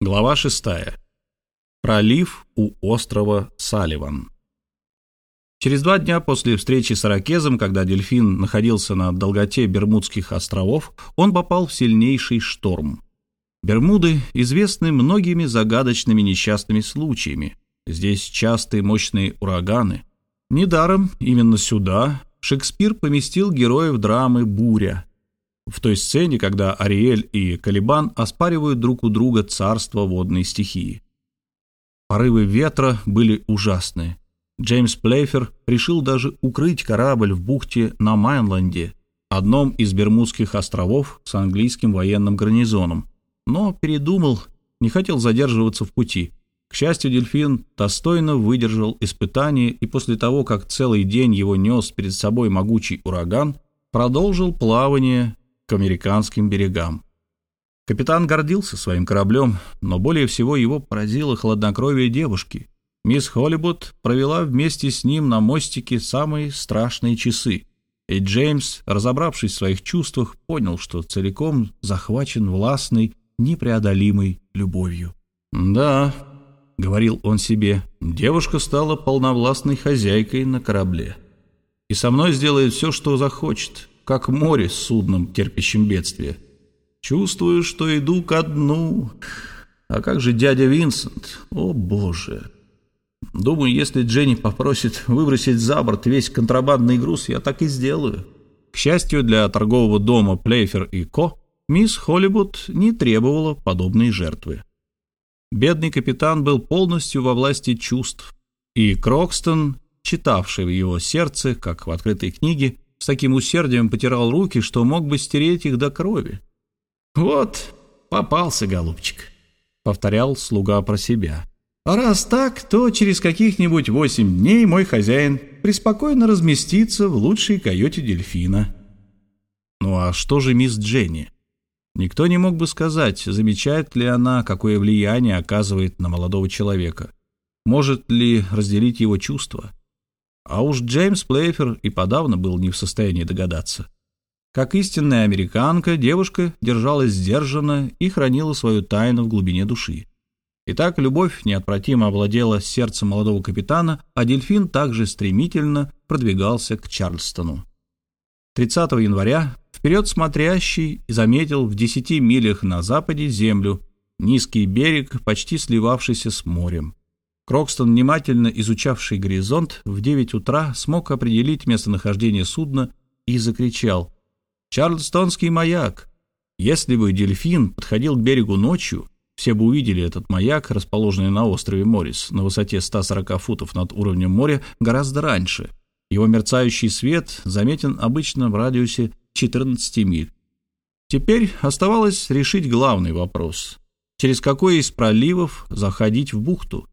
Глава 6. Пролив у острова Салливан. Через два дня после встречи с Аракезом, когда дельфин находился на долготе Бермудских островов, он попал в сильнейший шторм. Бермуды известны многими загадочными несчастными случаями. Здесь частые мощные ураганы. Недаром именно сюда Шекспир поместил героев драмы «Буря», в той сцене, когда Ариэль и Калибан оспаривают друг у друга царство водной стихии. Порывы ветра были ужасные. Джеймс Плейфер решил даже укрыть корабль в бухте на Майнленде, одном из Бермудских островов с английским военным гарнизоном, но передумал, не хотел задерживаться в пути. К счастью, дельфин достойно выдержал испытание, и после того, как целый день его нес перед собой могучий ураган, продолжил плавание к американским берегам. Капитан гордился своим кораблем, но более всего его поразило хладнокровие девушки. Мисс Холлибуд провела вместе с ним на мостике самые страшные часы, и Джеймс, разобравшись в своих чувствах, понял, что целиком захвачен властной, непреодолимой любовью. «Да», — говорил он себе, — «девушка стала полновластной хозяйкой на корабле и со мной сделает все, что захочет, как море с судном, терпящим бедствие. Чувствую, что иду ко дну. А как же дядя Винсент? О, боже! Думаю, если Дженни попросит выбросить за борт весь контрабандный груз, я так и сделаю. К счастью для торгового дома Плейфер и Ко, мисс Холлибуд не требовала подобной жертвы. Бедный капитан был полностью во власти чувств, и Крокстон, читавший в его сердце, как в открытой книге, с таким усердием потирал руки, что мог бы стереть их до крови. «Вот, попался, голубчик», — повторял слуга про себя. «А раз так, то через каких-нибудь восемь дней мой хозяин преспокойно разместится в лучшей каюте дельфина». Ну а что же мисс Дженни? Никто не мог бы сказать, замечает ли она, какое влияние оказывает на молодого человека. Может ли разделить его чувства? А уж Джеймс Плейфер и подавно был не в состоянии догадаться. Как истинная американка, девушка держалась сдержанно и хранила свою тайну в глубине души. Итак, любовь неотвратимо овладела сердцем молодого капитана, а дельфин также стремительно продвигался к Чарльстону. 30 января вперед смотрящий заметил в 10 милях на западе землю, низкий берег, почти сливавшийся с морем. Крокстон, внимательно изучавший горизонт, в 9 утра смог определить местонахождение судна и закричал «Чарльстонский маяк!». Если бы дельфин подходил к берегу ночью, все бы увидели этот маяк, расположенный на острове Моррис, на высоте 140 футов над уровнем моря, гораздо раньше. Его мерцающий свет заметен обычно в радиусе 14 миль. Теперь оставалось решить главный вопрос. Через какой из проливов заходить в бухту?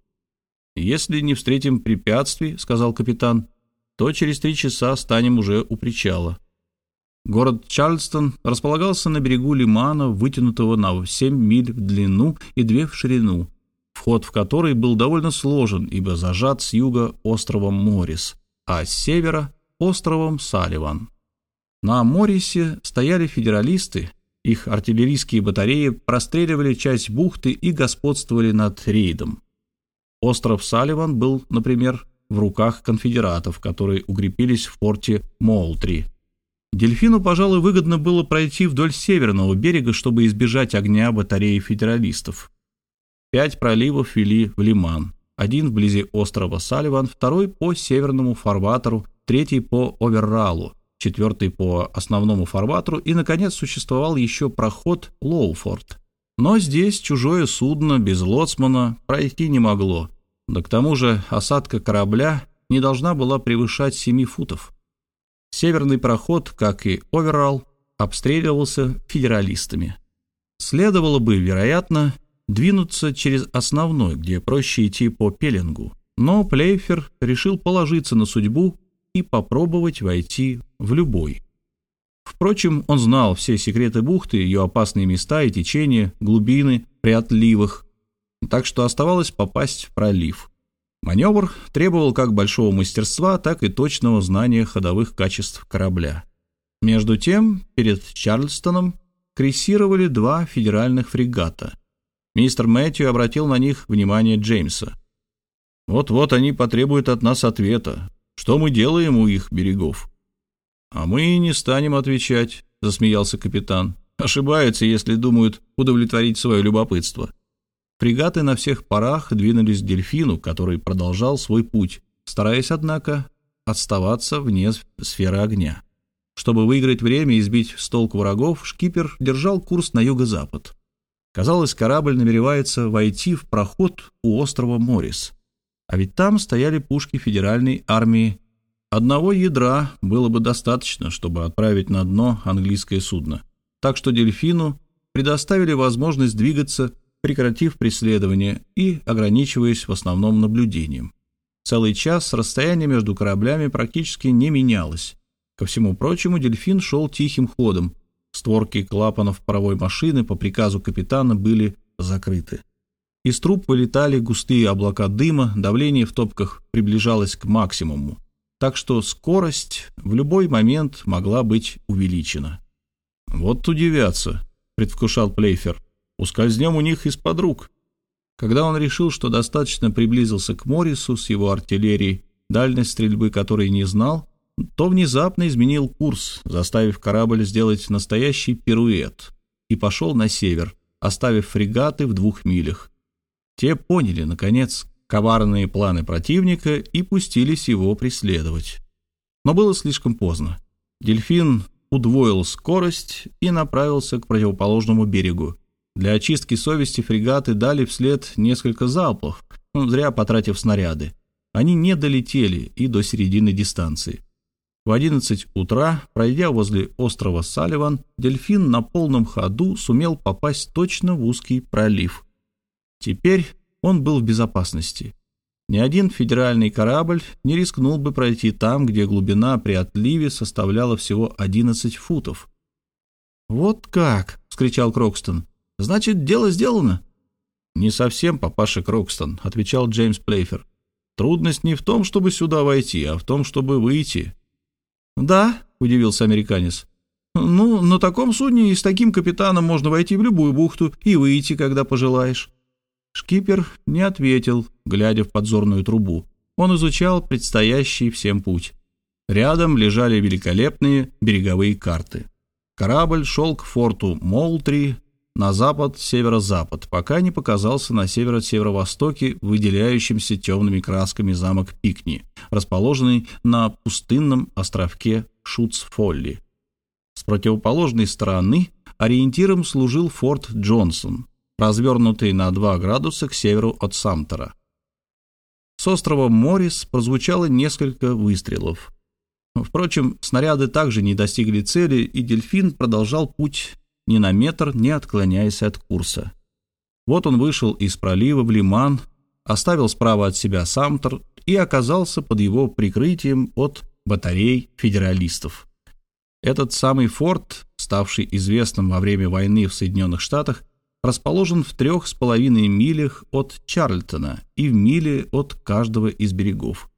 «Если не встретим препятствий, — сказал капитан, — то через три часа станем уже у причала». Город Чарльстон располагался на берегу лимана, вытянутого на 7 миль в длину и 2 в ширину, вход в который был довольно сложен, ибо зажат с юга островом Моррис, а с севера — островом Салливан. На Моррисе стояли федералисты, их артиллерийские батареи простреливали часть бухты и господствовали над рейдом. Остров Салливан был, например, в руках конфедератов, которые укрепились в порте Моултри. Дельфину, пожалуй, выгодно было пройти вдоль северного берега, чтобы избежать огня батареи федералистов. Пять проливов вели в Лиман. Один вблизи острова Салливан, второй по северному фарватеру, третий по Оверралу, четвертый по основному фарватеру и, наконец, существовал еще проход Лоуфорд, но здесь чужое судно без лоцмана пройти не могло. Да к тому же осадка корабля не должна была превышать 7 футов. Северный проход, как и Овералл, обстреливался федералистами. Следовало бы, вероятно, двинуться через основной, где проще идти по пеленгу. Но Плейфер решил положиться на судьбу и попробовать войти в любой. Впрочем, он знал все секреты бухты, ее опасные места и течения, глубины при отливах, так что оставалось попасть в пролив. Маневр требовал как большого мастерства, так и точного знания ходовых качеств корабля. Между тем, перед Чарльстоном крейсировали два федеральных фрегата. Мистер Мэтью обратил на них внимание Джеймса. «Вот-вот они потребуют от нас ответа. Что мы делаем у их берегов?» «А мы не станем отвечать», — засмеялся капитан. «Ошибаются, если думают удовлетворить свое любопытство». Фрегаты на всех парах двинулись к дельфину, который продолжал свой путь, стараясь, однако, отставаться вне сферы огня. Чтобы выиграть время и сбить с толку врагов, шкипер держал курс на юго-запад. Казалось, корабль намеревается войти в проход у острова Моррис. А ведь там стояли пушки федеральной армии. Одного ядра было бы достаточно, чтобы отправить на дно английское судно. Так что дельфину предоставили возможность двигаться прекратив преследование и ограничиваясь в основном наблюдением. Целый час расстояние между кораблями практически не менялось. Ко всему прочему, дельфин шел тихим ходом. Створки клапанов паровой машины по приказу капитана были закрыты. Из труб вылетали густые облака дыма, давление в топках приближалось к максимуму, так что скорость в любой момент могла быть увеличена. «Вот удивятся», — предвкушал Плейфер ускользнем у них из-под рук. Когда он решил, что достаточно приблизился к Морису с его артиллерией, дальность стрельбы которой не знал, то внезапно изменил курс, заставив корабль сделать настоящий пируэт, и пошел на север, оставив фрегаты в двух милях. Те поняли, наконец, коварные планы противника и пустились его преследовать. Но было слишком поздно. Дельфин удвоил скорость и направился к противоположному берегу, для очистки совести фрегаты дали вслед несколько залпов, зря потратив снаряды. Они не долетели и до середины дистанции. В 11 утра, пройдя возле острова Салливан, дельфин на полном ходу сумел попасть точно в узкий пролив. Теперь он был в безопасности. Ни один федеральный корабль не рискнул бы пройти там, где глубина при отливе составляла всего 11 футов. «Вот как!» — вскричал Крокстон. Значит, дело сделано. Не совсем, папаша Крокстон, отвечал Джеймс Плейфер. Трудность не в том, чтобы сюда войти, а в том, чтобы выйти. Да, удивился американец. Ну, на таком судне и с таким капитаном можно войти в любую бухту и выйти, когда пожелаешь. Шкипер не ответил, глядя в подзорную трубу. Он изучал предстоящий всем путь. Рядом лежали великолепные береговые карты. Корабль шел к форту Молтри, на запад-северо-запад, пока не показался на северо-северо-востоке выделяющимся темными красками замок Пикни, расположенный на пустынном островке Шуцфолли. С противоположной стороны ориентиром служил форт Джонсон, развернутый на 2 градуса к северу от Самтера. С острова Моррис прозвучало несколько выстрелов. Впрочем, снаряды также не достигли цели, и дельфин продолжал путь ни на метр не отклоняясь от курса. Вот он вышел из пролива в лиман, оставил справа от себя Самтер и оказался под его прикрытием от батарей федералистов. Этот самый форт, ставший известным во время войны в Соединенных Штатах, расположен в трех с половиной милях от Чарльтона и в миле от каждого из берегов.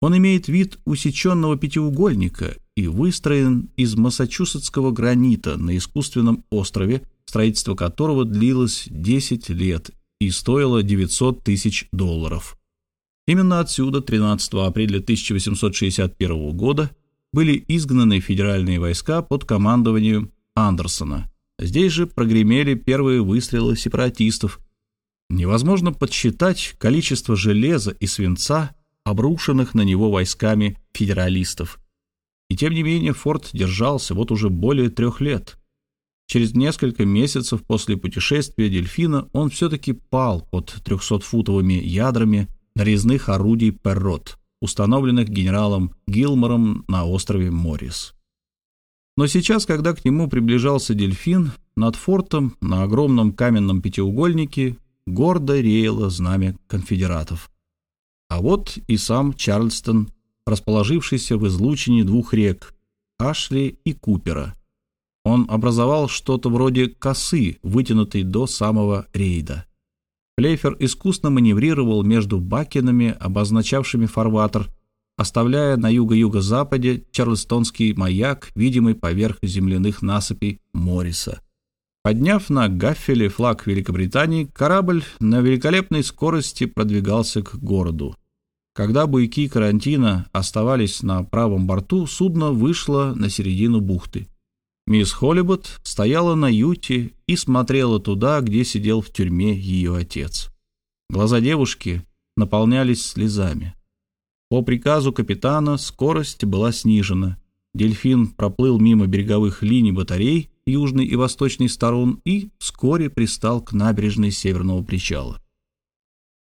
Он имеет вид усеченного пятиугольника и выстроен из массачусетского гранита на искусственном острове, строительство которого длилось 10 лет и стоило 900 тысяч долларов. Именно отсюда 13 апреля 1861 года были изгнаны федеральные войска под командованием Андерсона. Здесь же прогремели первые выстрелы сепаратистов. Невозможно подсчитать количество железа и свинца, обрушенных на него войсками федералистов. И тем не менее форт держался вот уже более трех лет. Через несколько месяцев после путешествия дельфина он все-таки пал под 300-футовыми ядрами нарезных орудий Перрот, установленных генералом Гилмором на острове Моррис. Но сейчас, когда к нему приближался дельфин, над фортом на огромном каменном пятиугольнике гордо реяло знамя конфедератов. А вот и сам Чарльстон, расположившийся в излучине двух рек – Ашли и Купера. Он образовал что-то вроде косы, вытянутой до самого рейда. Плейфер искусно маневрировал между бакенами, обозначавшими фарватер, оставляя на юго-юго-западе Чарльстонский маяк, видимый поверх земляных насыпей Морриса. Подняв на гафеле флаг Великобритании, корабль на великолепной скорости продвигался к городу. Когда буйки карантина оставались на правом борту, судно вышло на середину бухты. Мисс Холлибот стояла на юте и смотрела туда, где сидел в тюрьме ее отец. Глаза девушки наполнялись слезами. По приказу капитана скорость была снижена. Дельфин проплыл мимо береговых линий батарей южной и восточной сторон и вскоре пристал к набережной северного причала.